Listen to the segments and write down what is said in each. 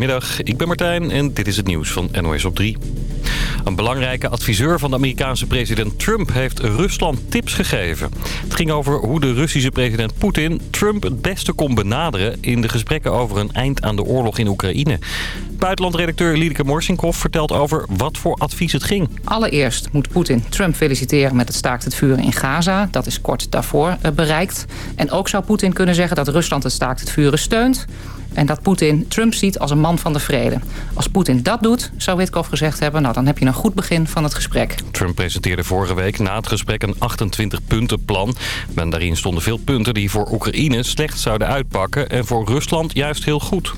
Goedemiddag, ik ben Martijn en dit is het nieuws van NOS op 3. Een belangrijke adviseur van de Amerikaanse president Trump heeft Rusland tips gegeven. Het ging over hoe de Russische president Poetin Trump het beste kon benaderen... in de gesprekken over een eind aan de oorlog in Oekraïne. Buitenlandredacteur Liedeke Morsinkov vertelt over wat voor advies het ging. Allereerst moet Poetin Trump feliciteren met het staakt het vuren in Gaza. Dat is kort daarvoor eh, bereikt. En ook zou Poetin kunnen zeggen dat Rusland het staakt het vuren steunt... En dat Poetin Trump ziet als een man van de vrede. Als Poetin dat doet, zou Witkoff gezegd hebben... nou, dan heb je een goed begin van het gesprek. Trump presenteerde vorige week na het gesprek een 28-puntenplan. En daarin stonden veel punten die voor Oekraïne slecht zouden uitpakken... en voor Rusland juist heel goed.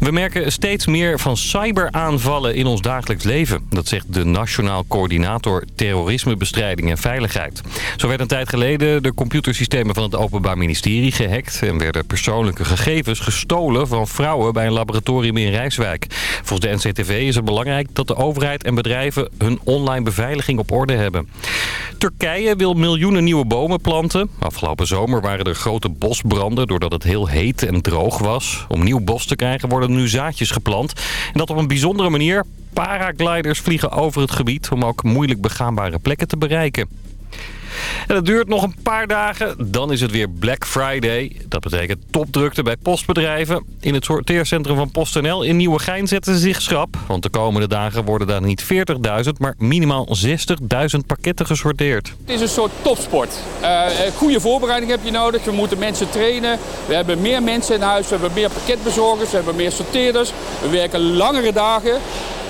We merken steeds meer van cyberaanvallen in ons dagelijks leven. Dat zegt de Nationaal Coördinator Terrorismebestrijding en Veiligheid. Zo werden een tijd geleden de computersystemen van het Openbaar Ministerie gehackt... en werden persoonlijke gegevens gestolen van vrouwen bij een laboratorium in Rijswijk. Volgens de NCTV is het belangrijk dat de overheid en bedrijven hun online beveiliging op orde hebben. Turkije wil miljoenen nieuwe bomen planten. Afgelopen zomer waren er grote bosbranden doordat het heel heet en droog was. Om nieuw bos te worden nu zaadjes geplant. En dat op een bijzondere manier. Paragliders vliegen over het gebied om ook moeilijk begaanbare plekken te bereiken. En het duurt nog een paar dagen, dan is het weer Black Friday. Dat betekent topdrukte bij postbedrijven. In het sorteercentrum van PostNL in Nieuwegein zetten ze zich schrap. Want de komende dagen worden daar niet 40.000, maar minimaal 60.000 pakketten gesorteerd. Het is een soort topsport. Uh, goede voorbereiding heb je nodig. We moeten mensen trainen. We hebben meer mensen in huis. We hebben meer pakketbezorgers. We hebben meer sorteerders. We werken langere dagen.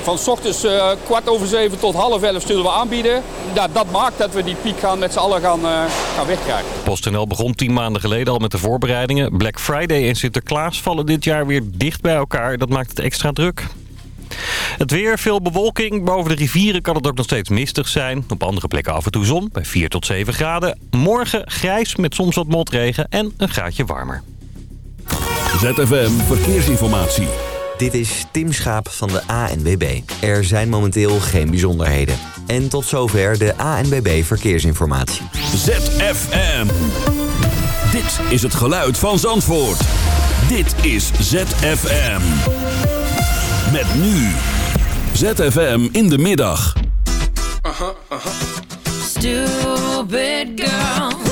Van s ochtends uh, kwart over zeven tot half elf zullen we aanbieden. Ja, dat maakt dat we die piek gaan met z'n allen gaan, uh, gaan wegkrijgen. PostNL begon tien maanden geleden al met de voorbereidingen. Black Friday en Sinterklaas vallen dit jaar weer dicht bij elkaar. Dat maakt het extra druk. Het weer, veel bewolking. Boven de rivieren kan het ook nog steeds mistig zijn. Op andere plekken af en toe zon, bij 4 tot 7 graden. Morgen grijs met soms wat motregen en een graadje warmer. ZFM Verkeersinformatie. Dit is Tim Schaap van de ANWB. Er zijn momenteel geen bijzonderheden. En tot zover de ANWB Verkeersinformatie. ZFM. Dit is het geluid van Zandvoort. Dit is ZFM. Met nu. ZFM in de middag. Aha, aha. Stupid girl.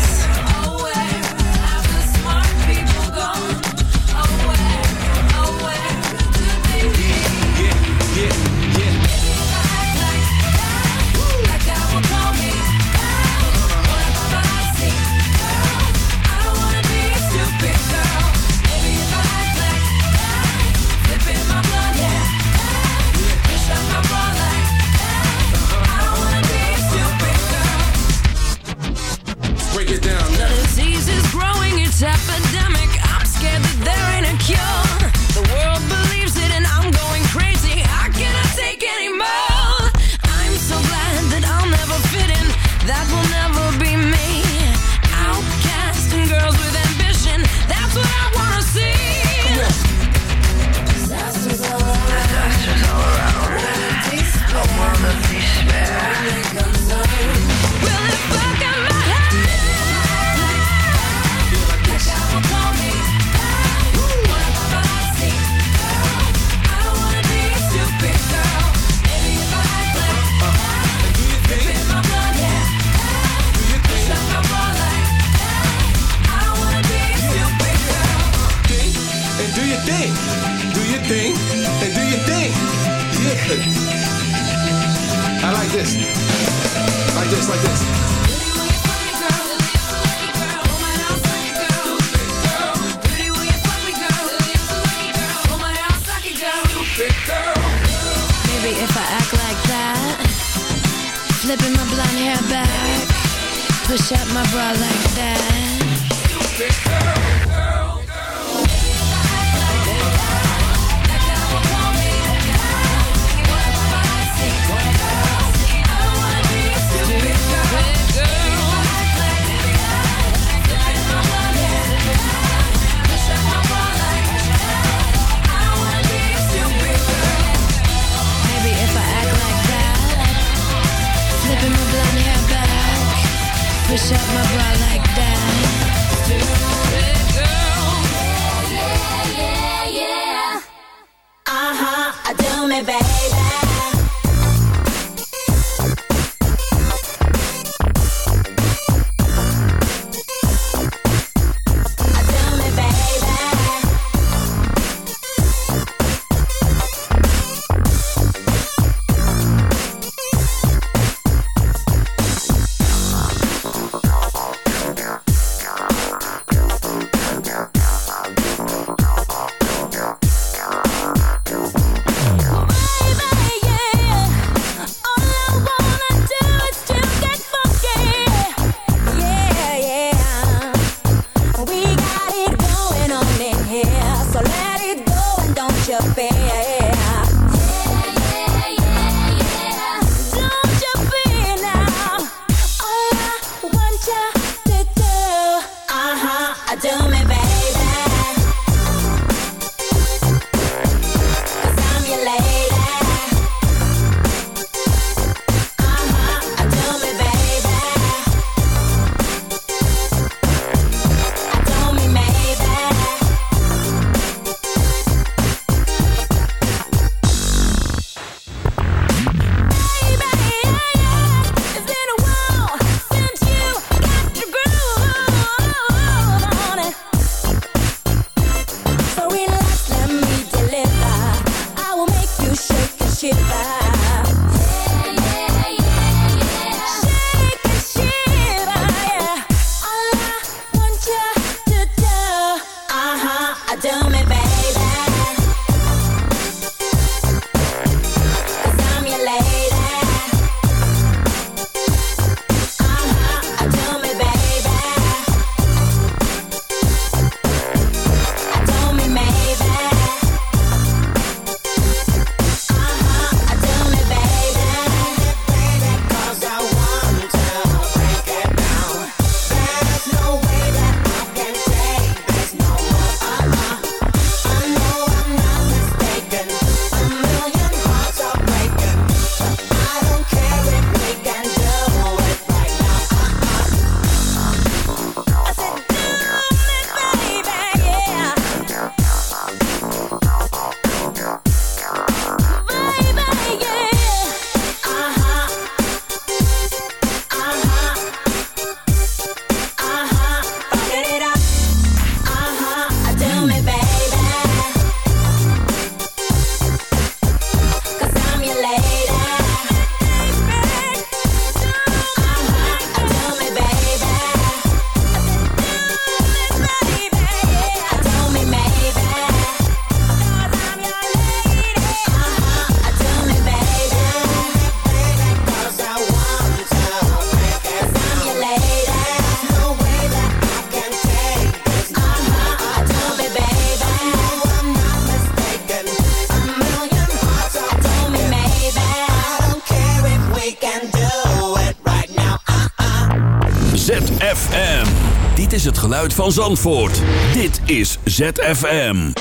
Geluid van Zandvoort. Dit is ZFM.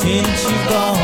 Since you've gone,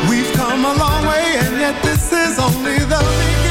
Come a long way, and yet this is only the beginning.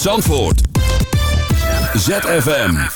Zandvoort. ZFM.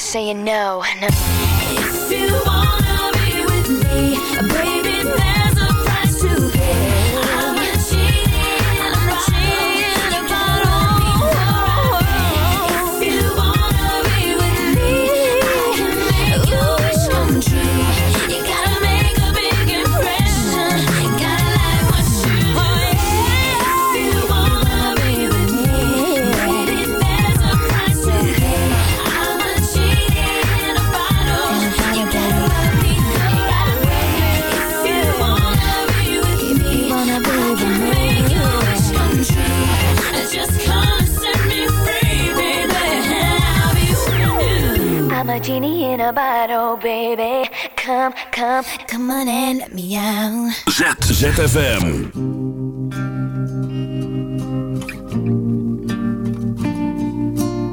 saying no. no. bottle, baby. Come, come, come on and let me out. ZFM.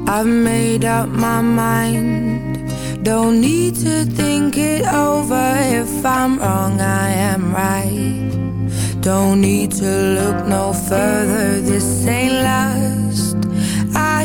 I've made up my mind Don't need to think it over If I'm wrong, I am right Don't need to look no further This ain't last I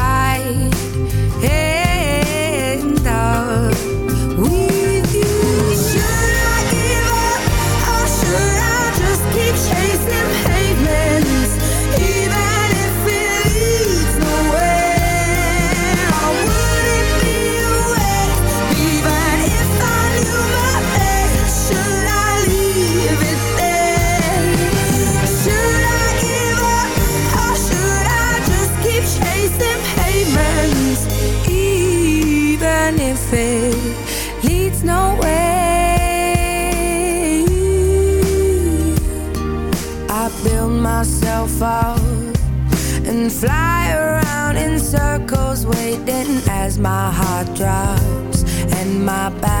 back.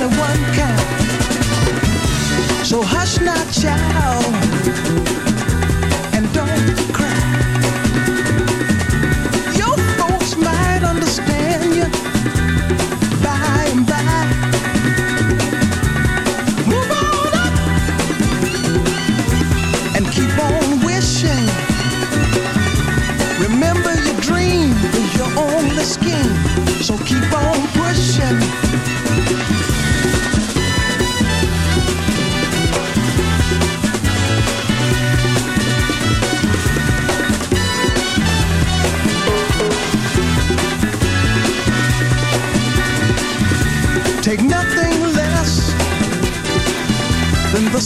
only one. So hush now, child, and don't cry.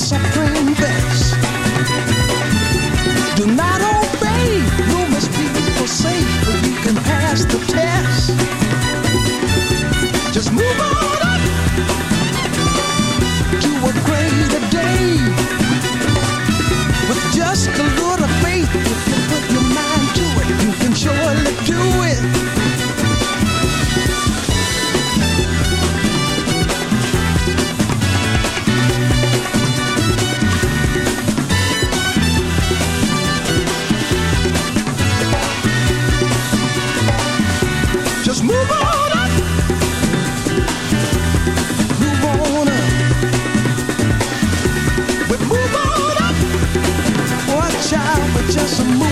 suffering. just a move.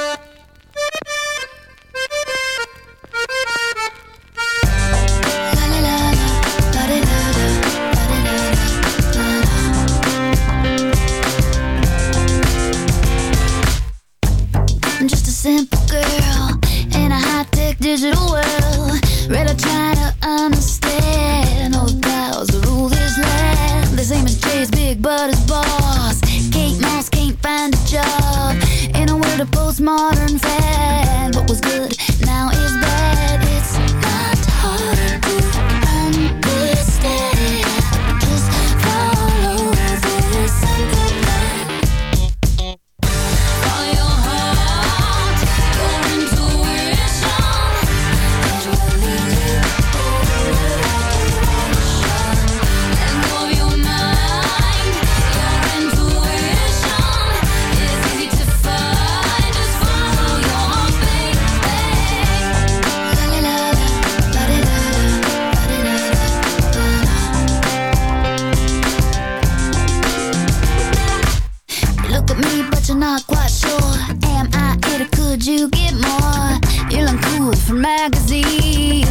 sure am I it or could you get more? You look cool for magazines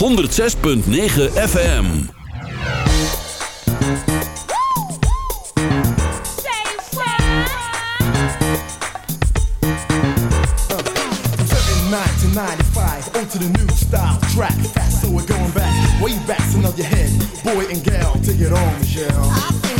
106.9 FM. to the new style track. Fast, so we're going back, way back, so nod your head, boy and girl take it on, Michelle.